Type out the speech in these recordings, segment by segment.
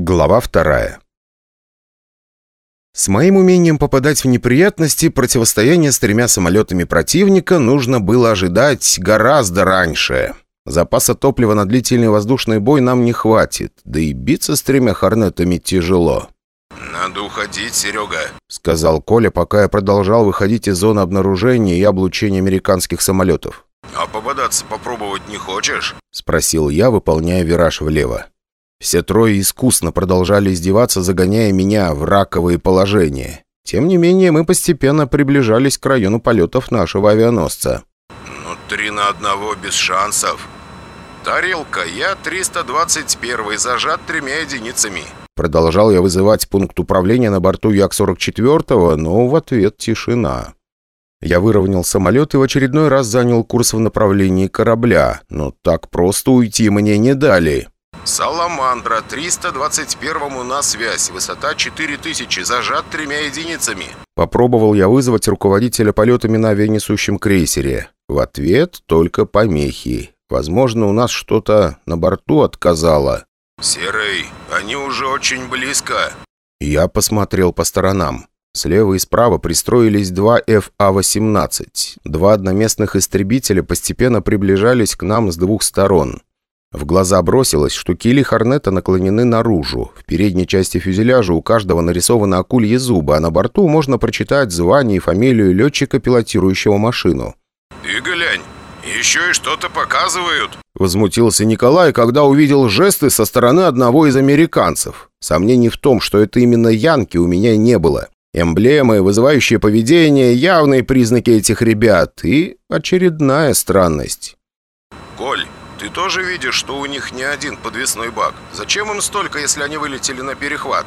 Глава вторая. С моим умением попадать в неприятности противостояние с тремя самолетами противника нужно было ожидать гораздо раньше. Запаса топлива на длительный воздушный бой нам не хватит, да и биться с тремя хорнетами тяжело. «Надо уходить, Серега», — сказал Коля, пока я продолжал выходить из зоны обнаружения и облучения американских самолетов. «А попадаться попробовать не хочешь?» — спросил я, выполняя вираж влево. Все трое искусно продолжали издеваться, загоняя меня в раковые положения. Тем не менее, мы постепенно приближались к району полетов нашего авианосца. «Ну, три на одного без шансов. Тарелка, я 321 зажат тремя единицами». Продолжал я вызывать пункт управления на борту Як-44, но в ответ тишина. Я выровнял самолет и в очередной раз занял курс в направлении корабля, но так просто уйти мне не дали. «Саламандра, 321-му на связь, высота 4000, зажат тремя единицами». Попробовал я вызвать руководителя полетами на авианесущем крейсере. В ответ только помехи. Возможно, у нас что-то на борту отказало. «Серый, они уже очень близко». Я посмотрел по сторонам. Слева и справа пристроились два ФА-18. Два одноместных истребителя постепенно приближались к нам с двух сторон. В глаза бросилось, что кили Хорнета наклонены наружу. В передней части фюзеляжа у каждого нарисованы акульи зубы, а на борту можно прочитать звание и фамилию летчика, пилотирующего машину. «Ты глянь, еще и что-то показывают!» Возмутился Николай, когда увидел жесты со стороны одного из американцев. Сомнений в том, что это именно Янки, у меня не было. Эмблемы, вызывающие поведение, явные признаки этих ребят и очередная странность. «Коль, ты тоже видишь, что у них не один подвесной бак? Зачем им столько, если они вылетели на перехват?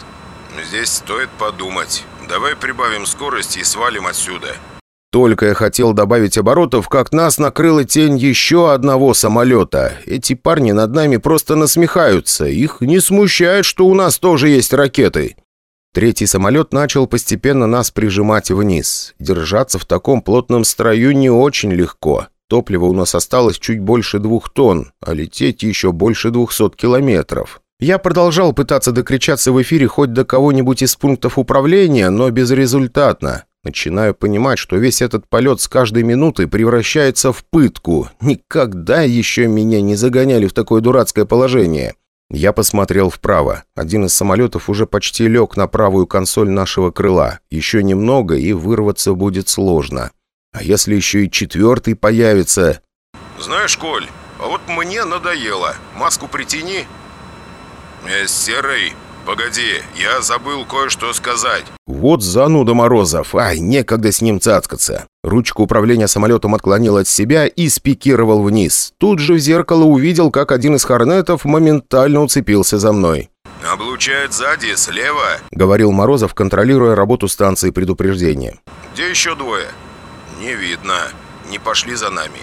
Здесь стоит подумать. Давай прибавим скорость и свалим отсюда». Только я хотел добавить оборотов, как нас накрыла тень еще одного самолета. Эти парни над нами просто насмехаются. Их не смущает, что у нас тоже есть ракеты. Третий самолет начал постепенно нас прижимать вниз. Держаться в таком плотном строю не очень легко. Топлива у нас осталось чуть больше двух тонн, а лететь еще больше двухсот километров. Я продолжал пытаться докричаться в эфире хоть до кого-нибудь из пунктов управления, но безрезультатно. Начинаю понимать, что весь этот полет с каждой минутой превращается в пытку. Никогда еще меня не загоняли в такое дурацкое положение. Я посмотрел вправо. Один из самолетов уже почти лег на правую консоль нашего крыла. Еще немного, и вырваться будет сложно. А если еще и четвертый появится? «Знаешь, Коль, а вот мне надоело. Маску притяни». «Э, «Серый, погоди, я забыл кое-что сказать». Вот зануда Морозов. Ай, некогда с ним цацкаться. Ручку управления самолетом отклонил от себя и спикировал вниз. Тут же в зеркало увидел, как один из хорнетов моментально уцепился за мной. «Облучает сзади, слева», — говорил Морозов, контролируя работу станции предупреждения. «Где еще двое?» «Не видно. Не пошли за нами».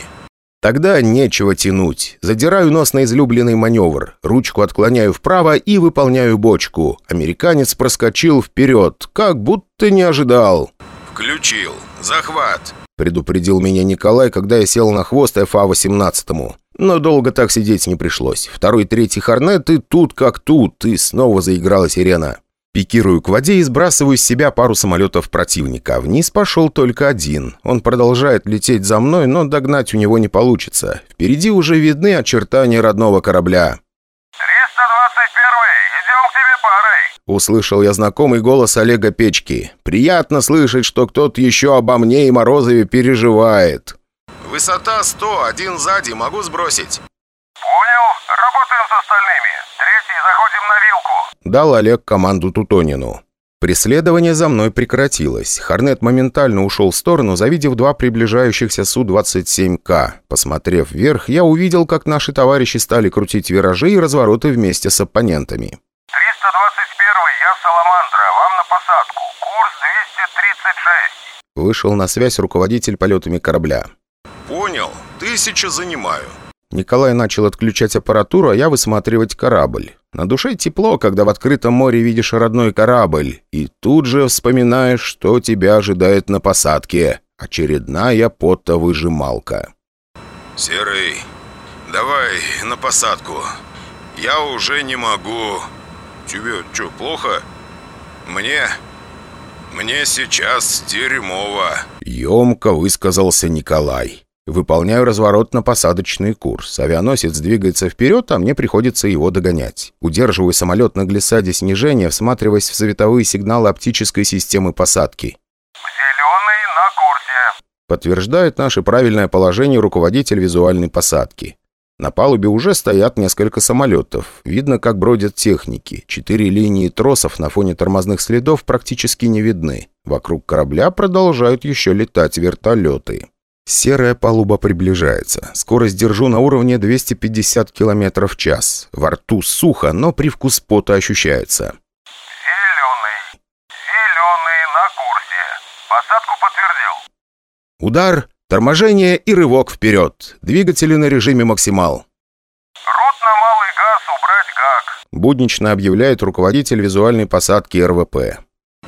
Тогда нечего тянуть. Задираю нос на излюбленный маневр. Ручку отклоняю вправо и выполняю бочку. Американец проскочил вперед, как будто не ожидал. «Включил. Захват!» предупредил меня Николай, когда я сел на хвост ФА-18. Но долго так сидеть не пришлось. Второй третий хорнет и тут как тут, и снова заиграла сирена. Пикирую к воде и сбрасываю с себя пару самолетов противника. Вниз пошел только один. Он продолжает лететь за мной, но догнать у него не получится. Впереди уже видны очертания родного корабля. 321-й, идем к тебе парой. Услышал я знакомый голос Олега Печки. Приятно слышать, что кто-то еще обо мне и Морозове переживает. «Высота 100, один сзади, могу сбросить?» Понял, работаем с остальными. Третий, заходим на вилку. Дал Олег команду Тутонину. Преследование за мной прекратилось. Хорнет моментально ушел в сторону, завидев два приближающихся Су-27К. Посмотрев вверх, я увидел, как наши товарищи стали крутить виражи и развороты вместе с оппонентами. 321-й, я Саламандра, вам на посадку. Курс 236. Вышел на связь руководитель полетами корабля. «Понял. Тысяча занимаю». Николай начал отключать аппаратуру, а я высматривать корабль. На душе тепло, когда в открытом море видишь родной корабль, и тут же вспоминаешь, что тебя ожидает на посадке. Очередная потовыжималка. «Серый, давай на посадку. Я уже не могу. тебе что, плохо? Мне... мне сейчас дерьмово. Емко высказался Николай. Выполняю разворот на посадочный курс. Авианосец двигается вперед, а мне приходится его догонять. Удерживаю самолет на глиссаде снижения, всматриваясь в световые сигналы оптической системы посадки. Зеленый на курсе. Подтверждает наше правильное положение руководитель визуальной посадки. На палубе уже стоят несколько самолетов. Видно, как бродят техники. Четыре линии тросов на фоне тормозных следов практически не видны. Вокруг корабля продолжают еще летать вертолеты. Серая палуба приближается. Скорость держу на уровне 250 км в час. Во рту сухо, но привкус пота ощущается. Зеленый. Зеленый на курсе. Посадку подтвердил. Удар, торможение и рывок вперед. Двигатели на режиме максимал. Рот на малый газ убрать как. Буднично объявляет руководитель визуальной посадки РВП.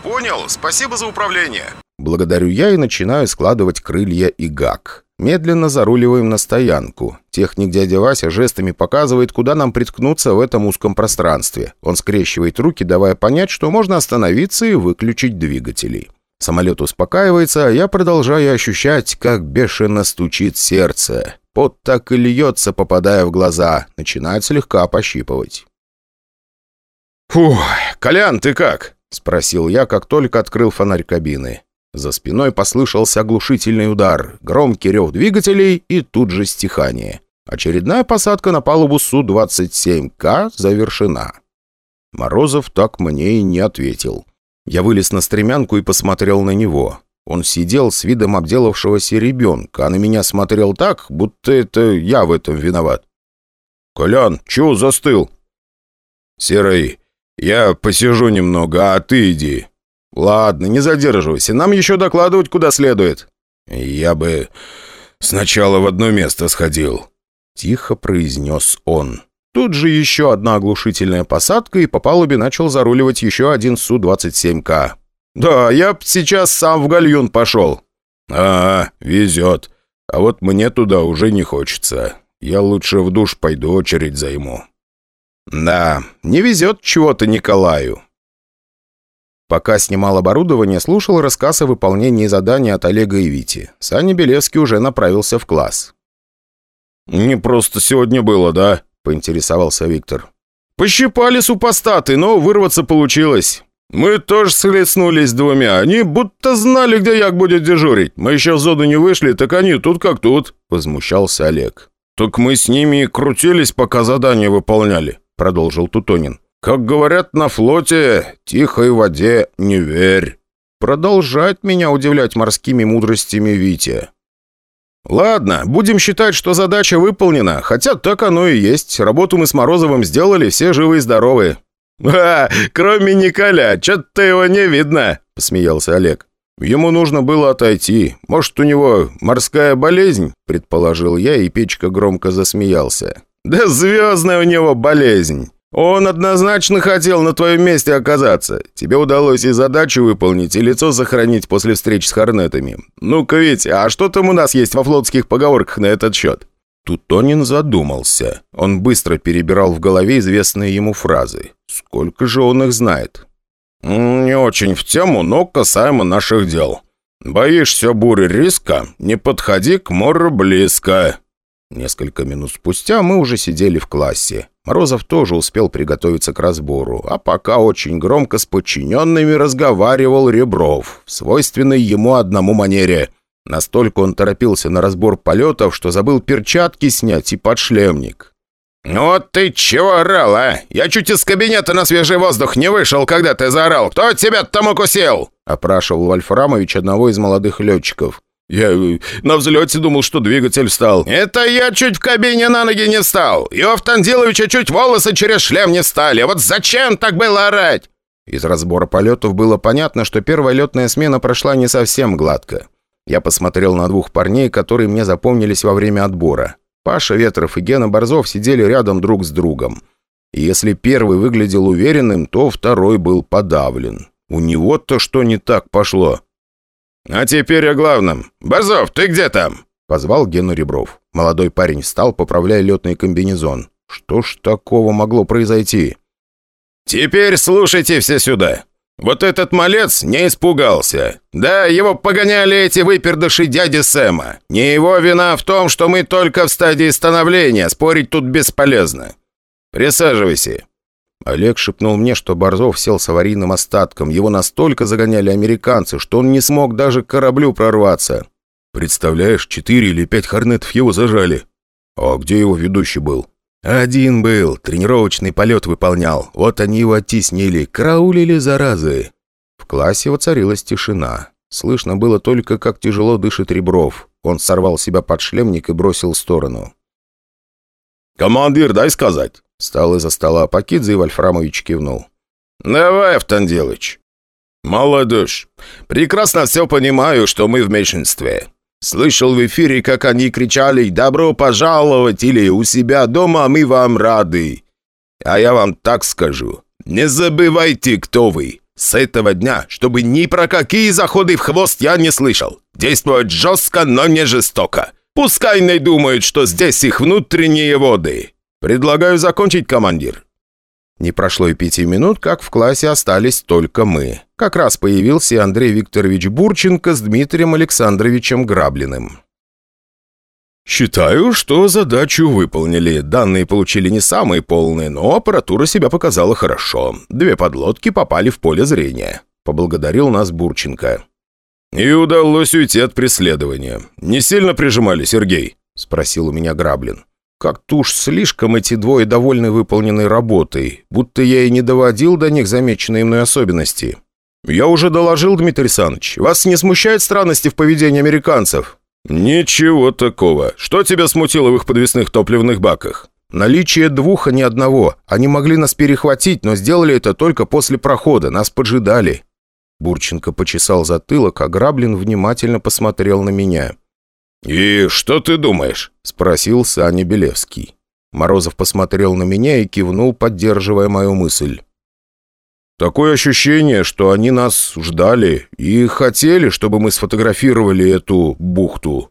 Понял, спасибо за управление. Благодарю я и начинаю складывать крылья и гак. Медленно заруливаем на стоянку. Техник дядя Вася жестами показывает, куда нам приткнуться в этом узком пространстве. Он скрещивает руки, давая понять, что можно остановиться и выключить двигатели. Самолет успокаивается, а я продолжаю ощущать, как бешено стучит сердце. Пот так и льется, попадая в глаза. Начинает слегка пощипывать. «Фух, Колян, ты как?» — спросил я, как только открыл фонарь кабины. За спиной послышался оглушительный удар, громкий рев двигателей и тут же стихание. Очередная посадка на палубу Су-27К завершена. Морозов так мне и не ответил. Я вылез на стремянку и посмотрел на него. Он сидел с видом обделавшегося ребенка, а на меня смотрел так, будто это я в этом виноват. «Колян, чего застыл?» «Серый, я посижу немного, а ты иди», «Ладно, не задерживайся. Нам еще докладывать куда следует». «Я бы сначала в одно место сходил», — тихо произнес он. Тут же еще одна оглушительная посадка, и по палубе начал заруливать еще один Су-27К. «Да, я б сейчас сам в гальюн пошел». «А, везет. А вот мне туда уже не хочется. Я лучше в душ пойду очередь займу». «Да, не везет чего-то Николаю». Пока снимал оборудование, слушал рассказ о выполнении задания от Олега и Вити. Саня Белевский уже направился в класс. «Не просто сегодня было, да?» – поинтересовался Виктор. «Пощипали супостаты, но вырваться получилось. Мы тоже схлестнулись двумя. Они будто знали, где Як будет дежурить. Мы еще в зону не вышли, так они тут как тут», – возмущался Олег. «Так мы с ними и крутились, пока задание выполняли», – продолжил Тутонин. Как говорят на флоте, тихой воде не верь. Продолжает меня удивлять морскими мудростями Витя. Ладно, будем считать, что задача выполнена, хотя так оно и есть. Работу мы с Морозовым сделали, все живы и здоровы. «А, кроме Николя, что-то его не видно», — посмеялся Олег. «Ему нужно было отойти. Может, у него морская болезнь?» — предположил я, и Печка громко засмеялся. «Да звездная у него болезнь!» «Он однозначно хотел на твоем месте оказаться. Тебе удалось и задачу выполнить, и лицо сохранить после встреч с Хорнетами. Ну-ка, Витя, а что там у нас есть во флотских поговорках на этот счет?» Тут Тонин задумался. Он быстро перебирал в голове известные ему фразы. Сколько же он их знает? «Не очень в тему, но касаемо наших дел. Боишься бури риска? Не подходи к морю близко». Несколько минут спустя мы уже сидели в классе. Морозов тоже успел приготовиться к разбору, а пока очень громко с подчиненными разговаривал Ребров, в свойственной ему одному манере. Настолько он торопился на разбор полетов, что забыл перчатки снять и подшлемник. «Ну вот ты чего орал, а? Я чуть из кабинета на свежий воздух не вышел, когда ты заорал. Кто тебя там укусил?» – опрашивал Вольфрамович одного из молодых летчиков. «Я э, на взлете думал, что двигатель встал». «Это я чуть в кабине на ноги не встал. И у Автандиловича чуть волосы через шлем не стали. Вот зачем так было орать?» Из разбора полетов было понятно, что первая летная смена прошла не совсем гладко. Я посмотрел на двух парней, которые мне запомнились во время отбора. Паша Ветров и Гена Борзов сидели рядом друг с другом. И если первый выглядел уверенным, то второй был подавлен. У него-то что не так пошло? «А теперь о главном. Базов, ты где там?» Позвал Гену Ребров. Молодой парень встал, поправляя летный комбинезон. Что ж такого могло произойти? Теперь слушайте все сюда. Вот этот малец не испугался. Да, его погоняли эти выпердыши дяди Сэма. Не его вина в том, что мы только в стадии становления, спорить тут бесполезно. Присаживайся». Олег шепнул мне, что Борзов сел с аварийным остатком. Его настолько загоняли американцы, что он не смог даже к кораблю прорваться. «Представляешь, четыре или пять хорнетов его зажали». «А где его ведущий был?» «Один был, тренировочный полет выполнял. Вот они его оттеснили, караулили заразы». В классе воцарилась тишина. Слышно было только, как тяжело дышит Ребров. Он сорвал себя под шлемник и бросил в сторону. «Командир, дай сказать!» Встал из-за стола Пакидзе и Вольфрамович кивнул. «Давай, Автанделыч!» «Молодежь, прекрасно все понимаю, что мы в меньшинстве. Слышал в эфире, как они кричали «Добро пожаловать!» или «У себя дома мы вам рады!» А я вам так скажу. Не забывайте, кто вы. С этого дня, чтобы ни про какие заходы в хвост я не слышал. Действовать жестко, но не жестоко. Пускай не думают, что здесь их внутренние воды. Предлагаю закончить, командир. Не прошло и пяти минут, как в классе остались только мы. Как раз появился Андрей Викторович Бурченко с Дмитрием Александровичем Граблиным. «Считаю, что задачу выполнили. Данные получили не самые полные, но аппаратура себя показала хорошо. Две подлодки попали в поле зрения», — поблагодарил нас Бурченко. «И удалось уйти от преследования. Не сильно прижимали, Сергей?» — спросил у меня Граблин. Как-то уж слишком эти двое довольны выполненной работой, будто я и не доводил до них замеченные мной особенности. «Я уже доложил, Дмитрий Александрович. Вас не смущают странности в поведении американцев?» «Ничего такого. Что тебя смутило в их подвесных топливных баках?» «Наличие двух, а не одного. Они могли нас перехватить, но сделали это только после прохода. Нас поджидали». Бурченко почесал затылок, а Граблин внимательно посмотрел на меня. «И что ты думаешь?» – спросил Саня Белевский. Морозов посмотрел на меня и кивнул, поддерживая мою мысль. «Такое ощущение, что они нас ждали и хотели, чтобы мы сфотографировали эту бухту».